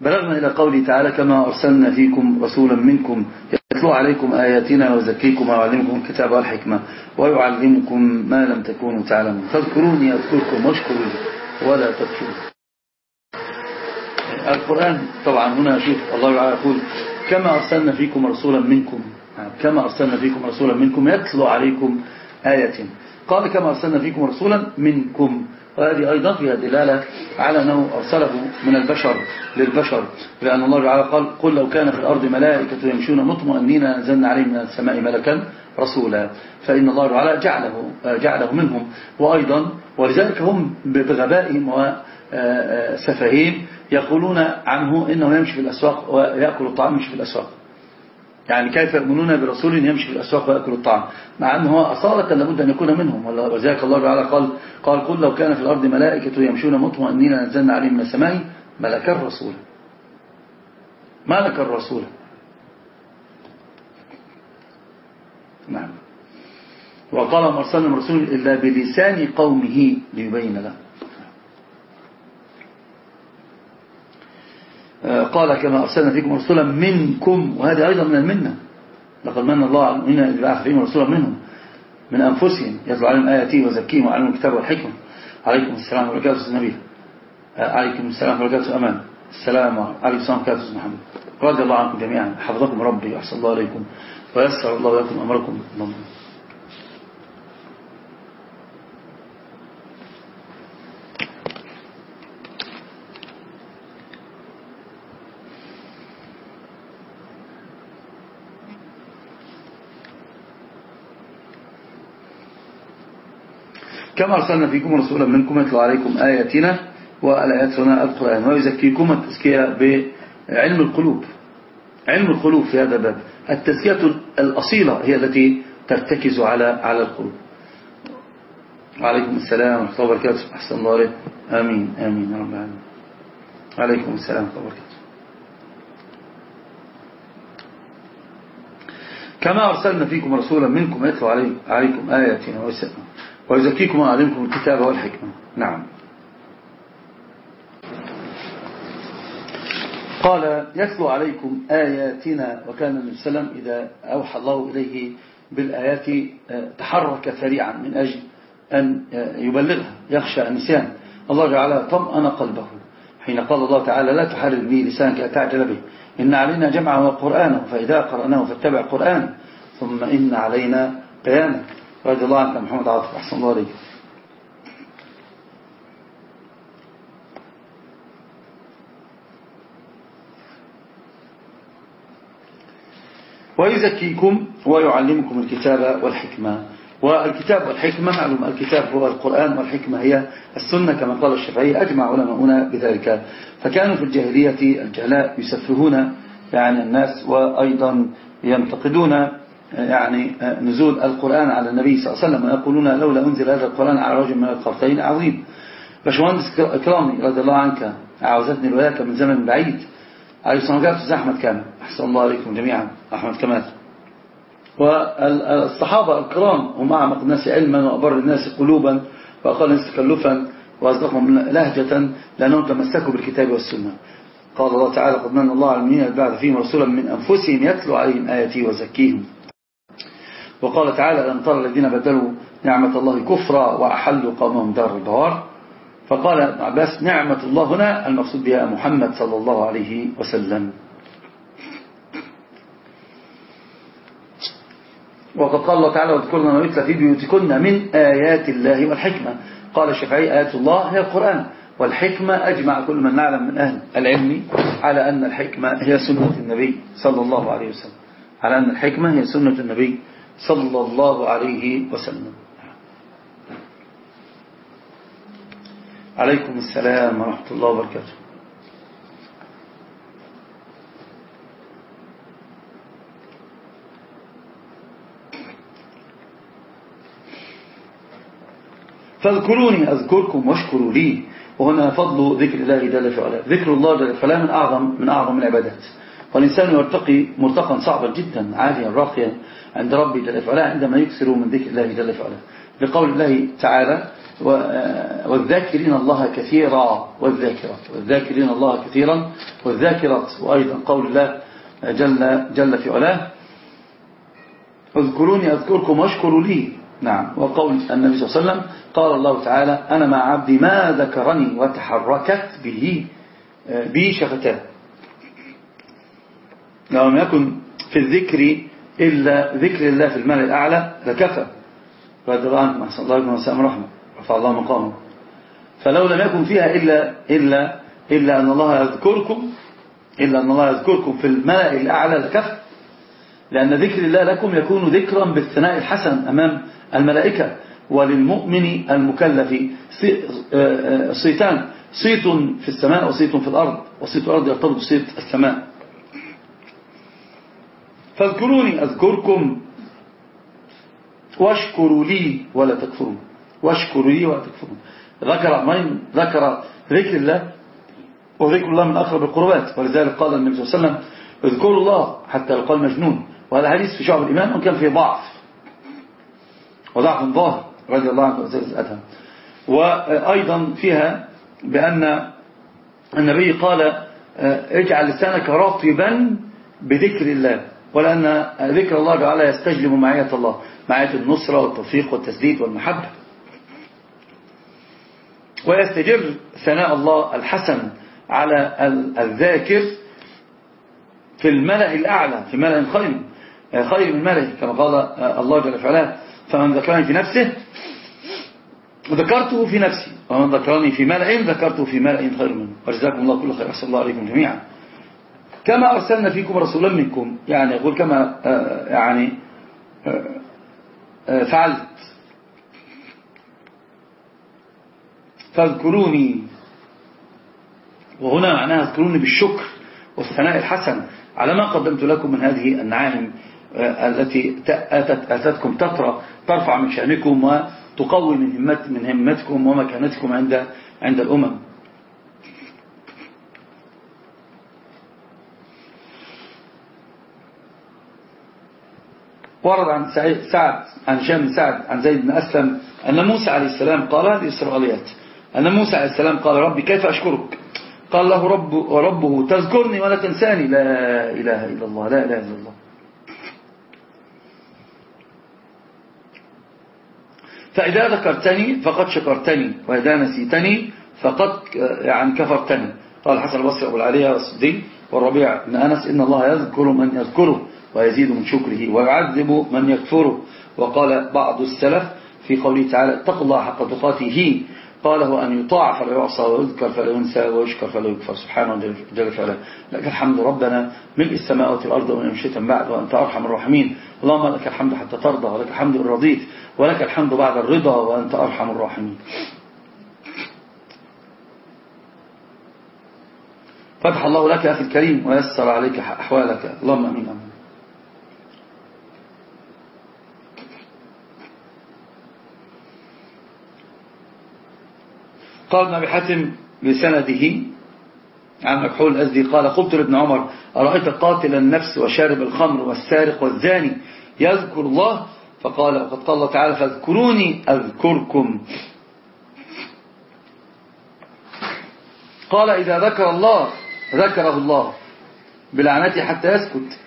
بلغنا إلى قوله تعالى كما أرسلنا فيكم رسولا منكم يتلو عليكم آياتنا ويزكيكم ويعلمكم الكتاب والحكمة ويعلمكم ما لم تكونوا تعلمون. فاذكروني أذكركم واشكروا ولا تكفروا القرآن طبعا هنا شوف الله يقول كما أرسلنا فيكم رسولا منكم. كما أرسلنا فيكم رسولا منكم يتلو عليكم آيات قال كما أرسلنا فيكم رسولا منكم. وهذه أيضا فيها دلالة على أنه أرسله من البشر للبشر لأن الله تعالى قال قل لو كان في الأرض ملائكة يمشون مطمئنين نزلنا عليهم من السماء ملكا رسولا. فإن الله تعالى جعله, جعله منهم. وأيضا ولذلك هم بغبائهم وسفهين يقولون عنه إنه يمشي في الأسواق ويأكل الطعام يمشي في الأسواق. يعني كيف يؤمنون برسول يمشي في الأسواق ويأكل الطعام؟ مع أنه أصالة لابد أن يكون منهم. وذلك الله تعالى قال قال قل لو كان في الأرض ملائكة يمشون مطمئنين نزلنا عليهم من السماء ملك الرسول. ملك الرسول. نعم. وقال من رسول إلا بلسان قومه ليبين له. قال كما أرسلنا فيكم رسولا منكم وهذه أيضا من المنة. لقد من الله إذ بعث فيهم رسولا منهم من أنفسهم يتلو عليهم آياته وزكيهم وعلمهم الكتاب والحكمة. عليكم السلام وبركاته النبي عليكم السلام وبركاته أمان. السلام عليكم السلام وبركاته محمد. رضي الله عنكم جميعا. حفظكم ربي وأحسن الله عليكم ويسر الله لكم أمركم. كما أرسلنا فيكم رسولا منكم يتلو عليكم آياتنا والآيات هنا القرآن ويزكيكم التزكية بعلم القلوب. علم القلوب في هذا الباب. التزكية الأصيلة هي التي ترتكز على على القلوب. وعليكم السلام ورحمة الله وبركاته. أحسن الله عليكم آمين آمين يا رب العالمين. عليكم السلام ورحمة الله وبركاته. كما أرسلنا فيكم رسولا منكم يتلو عليكم آياتنا ويزكيكم ويعلمكم الكتاب والحكمة. نعم. قال يتلو عليكم آياتنا وكان عليه وسلم إذا أوحى الله إليه بالآيات تحرك سريعا من أجل أن يبلغها يخشى النسيان الله جعل طمأن قلبه. حين قال الله تعالى لا تحرر به لسانك أتعجل به. إن علينا جمعه وقرآنه فإذا قرأناه فاتبع قرآن ثم إن علينا قيامه. رضي الله عنك محمد عاطف أحسن الله عليك ويزكيكم ويعلمكم الكتاب والحكمة. والكتاب والحكمة معلوم الكتاب هو القرآن والحكمة هي السنة كما قال الشافعي أجمع علماؤنا بذلك. فكانوا في الجاهلية الجهلاء يسفهون يعني الناس وأيضا ينتقدون يعني نزول القرآن على النبي صلى الله عليه وسلم. ويقولون لولا أنزل هذا القرآن على رجل من القرطين عظيم. باشمهندس كرامي رضي الله عنك عاوزتني الولاية من زمن بعيد. عليه الصلاة والسلام أحمد كامل أحسن الله عليكم جميعا. أحمد كمال. والصحابة الكرام هم أعمق الناس علما وأبر الناس قلوبا وأقل الناس تكلفا وأصدقهم لهجة لأنهم تمسكوا بالكتاب والسنة. قال الله تعالى قد من الله على المؤمنين بعد فيهم رسولا من أنفسهم يتلو عليهم آياتي وزكيهم. وقال تعالى لم ترى الذين بدلوا نعمة الله كفرا وأحلوا قومهم دار البوار؟ فقال ابن عباس نعمة الله هنا المقصود بها محمد صلى الله عليه وسلم. وقد قال الله تعالى واذكرنا ما يتلى في بيوتكن من آيات الله والحكمة. قال الشافعي آيات الله هي القرآن والحكمة أجمع كل من نعلم من أهل العلم على أن الحكمة هي سنة النبي صلى الله عليه وسلم. على أن الحكمة هي سنة النبي صلى الله عليه وسلم. عليكم السلام ورحمة الله وبركاته. فاذكروني أذكركم واشكروا لي. وهنا فضل ذكر الله جل في ذكر الله جل في من أعظم من أعظم العبادات. والإنسان يرتقي مرتقا صعبا جدا عاليا راقيا عند ربي جل في علاه عندما يكثر من ذكر الله جل في علاه. لقول الله تعالى والذاكرين الله كثيرا والذاكرات والذاكرين الله كثيرا والذاكرات. وأيضا قول الله جل, جل في علاه أذكروني أذكركم واشكروا لي. نعم. وقول النبي صلى الله عليه وسلم قال الله تعالى أنا مع عبدي ما ذكرني وتحركت به بي شفتاه. لو لم يكن في الذكر إلا ذكر الله في المال الأعلى لكفى. رضي الله عنكم أحسن الله بكم وسلم رحمة. رفع الله مقامه. فلو لم يكن فيها إلا, إلا, إلا أن الله يذكركم إلا أن الله يذكركم في الملأ الأعلى لكفى. لأن ذكر الله لكم يكون ذكرا بالثناء الحسن أمام الملائكة. وللمؤمن المكلف صيتان صيت في السماء وصيت في الأرض. وصيت الأرض يرتبط بصيت السماء. فاذكروني أذكركم واشكروا لي ولا تكفرون. واشكروا لي ولا تكفرون. ذكر من؟ ذكر ذكر الله وذكر الله من أقرب القربات. ولذلك قال النبي صلى الله عليه وسلم اذكروا الله حتى يقال مجنون وهذا حديث في شعب الإيمان وكان فيه ضعف. وضعف ظاهر رضي الله عنه أدهم وأيضا فيها بأن النبي قال اجعل لسانك رطبا بذكر الله. ولأن ذكر الله تعالى يستجلب معية الله معية النصرة والتوفيق والتسديد والمحبة. ويستجر ثناء الله الحسن على الذاكر في الملأ الأعلى في ملأ خير خير من ملأ كما قال الله جل وعلا فمن ذكرني في نفسه ذكرته في نفسي ومن ذكرني في ملأ ذكرته في ملأ خير منه. وجزاكم الله كل خير أحسن الله عليكم جميعا. كما أرسلنا فيكم رسولا منكم. يعني يقول كما يعني فعلت. فاذكروني. وهنا معناها اذكروني بالشكر والثناء الحسن على ما قدمت لكم من هذه النعائم التي أتت أتتكم تطرى ترفع من شأنكم وتقوي من همتكم ومكانتكم عند عند الأمم. ورد عن سعد عن هشام بن سعد عن زيد بن أسلم أن موسى عليه السلام قال هذه إسرائيليات أن موسى عليه السلام قال ربي كيف أشكرك؟ قال له رب وربه تذكرني ولا تنساني. لا إله إلا الله لا إله إلا الله. فإذا ذكرتني فقد شكرتني وإذا نسيتني فقد يعني كفرتني. قال الحسن البصري أبو العالية والربيع بن أنس إن الله يذكر من يذكره. ويزيد من شكره ويعذب من يكفره. وقال بعض السلف في قوله تعالى اتقوا الله حق تقاته. قاله أن يطاع فلا يعصى ويذكر فلا ينسى ويشكر فلا يكفر سبحانه جل وعلا. لك الحمد ربنا ملء السماوات والأرض ومن مشيتا بعد وأنت أرحم الراحمين. اللهم لك الحمد حتى ترضى ولك الحمد إن رضيت ولك الحمد بعد الرضا وأنت أرحم الراحمين. فتح الله لك أخي الكريم ويسر عليك أحوالك. اللهم أمين أمين قال ابن حاتم بسنده عن مكحول الأزدي قال قلت لابن عمر أرأيت قاتل النفس وشارب الخمر والسارق والزاني يذكر الله؟ فقال وقد قال الله تعالى فاذكروني أذكركم. قال إذا ذكر الله ذكره الله بلعنته حتى يسكت.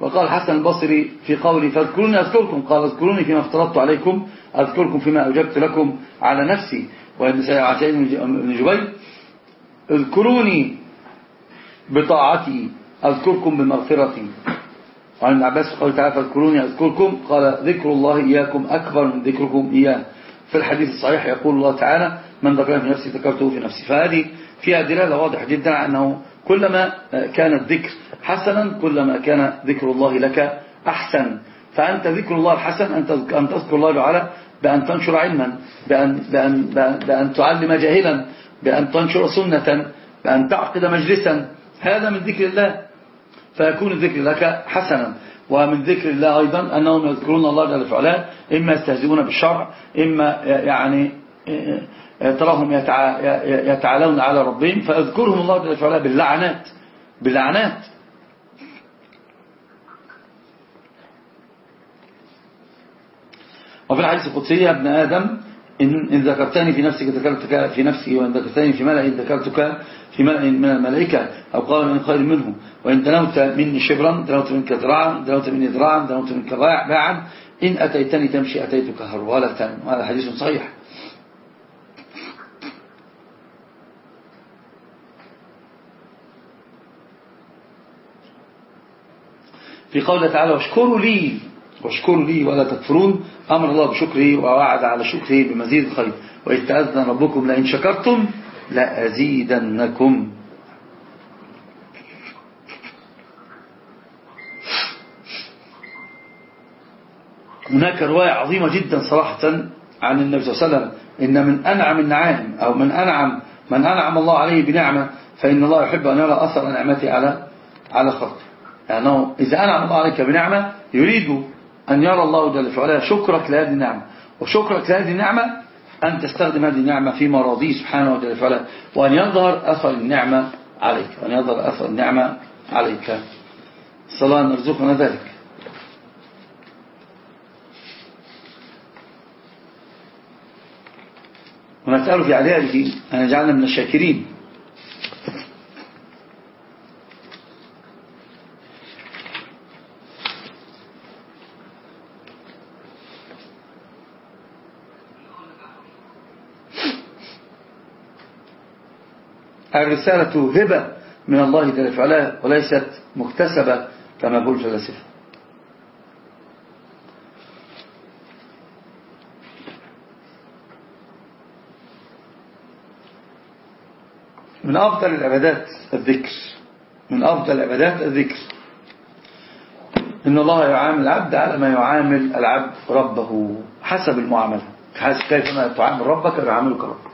وقال حسن البصري في قولي فاذكروني أذكركم قال اذكروني فيما افترضت عليكم. أذكركم فيما أوجبت لكم على نفسي وابن سعيد بن جبير. اذكروني بطاعتي أذكركم بمغفرتي. وعن ابن عباس قال تعالى فاذكروني أذكركم قال ذكر الله إياكم أكبر من ذكركم إياه. في الحديث الصحيح يقول الله تعالى من ذكرني في نفسي ذكرته في نفسي فهذه فيها دلالة واضحة جدا أنه كلما كان الذكر حسنا كلما كان ذكر الله لك أحسن. فأنت ذكر الله الحسن أن تذكر الله تعالى بأن تنشر علما بأن, بأن, بأن, بأن تعلم جاهلا بأن تنشر سنة بأن تعقد مجلسا. هذا من ذكر الله. فيكون الذكر لك حسنا. ومن ذكر الله أيضا أنهم يذكرون الله جل وعلا إما يستهزئون بالشرع إما يعني تراهم يتعالون على ربهم. فيذكرهم الله جل وعلا باللعنات باللعنات. وفي الحديث القدسي يا ابن آدم إن, إن ذكرتني في نفسك ذكرتك في نفسي وإن ذكرتني في ملأ ذكرتك في ملأ من الملائكة أو قال من خير منه. وإن دنوت مني شبرا دنوت منك ذراعا دنوت مني ذراعا دنوت منك باعا إن أتيتني تمشي أتيتك هرولة. هذا حديث صحيح. في قوله تعالى واشكروا لي واشكروا لي ولا تكفرون. أمر الله بشكره ووعد على شكره بمزيد خير. وإذ تأذن ربكم لئن شكرتم لأزيدنكم. هناك رواية عظيمة جدا صراحة عن النبي صلى الله عليه وسلم. إن من أنعم النعام أو من أنعم من أنعم الله عليه بنعمة فإن الله يحب أن يرى أثر نعمته على على خلقه. يعني إذا أنعم الله عليك بنعمة يريد أن يرى الله جل وعلا شكرك لهذه النعمة. وشكرك لهذه النعمة أن تستخدم هذه النعمة في مراضيه سبحانه وتعالى وأن يظهر أثر النعمة عليك وأن يظهر أثر النعمة عليك. صلاة نرزقنا ذلك. ونسأل في عذابه أن يجعلنا من الشاكرين. الرسالة هبة من الله جل وعلا وليست مكتسبة كما يقول الفلاسفة من أفضل العبادات الذكر. من أفضل العبادات الذكر. إن الله يعامل العبد على ما يعامل العبد ربه حسب المعاملة. كيف ما تعامل ربك يعاملك ربك.